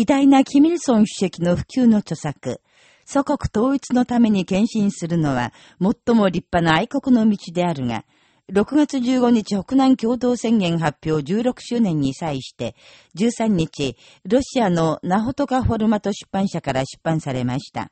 偉大なキミルソン主席の普及の著作、祖国統一のために献身するのは、最も立派な愛国の道であるが、6月15日北南共同宣言発表16周年に際して、13日、ロシアのナホトカフォルマト出版社から出版されました。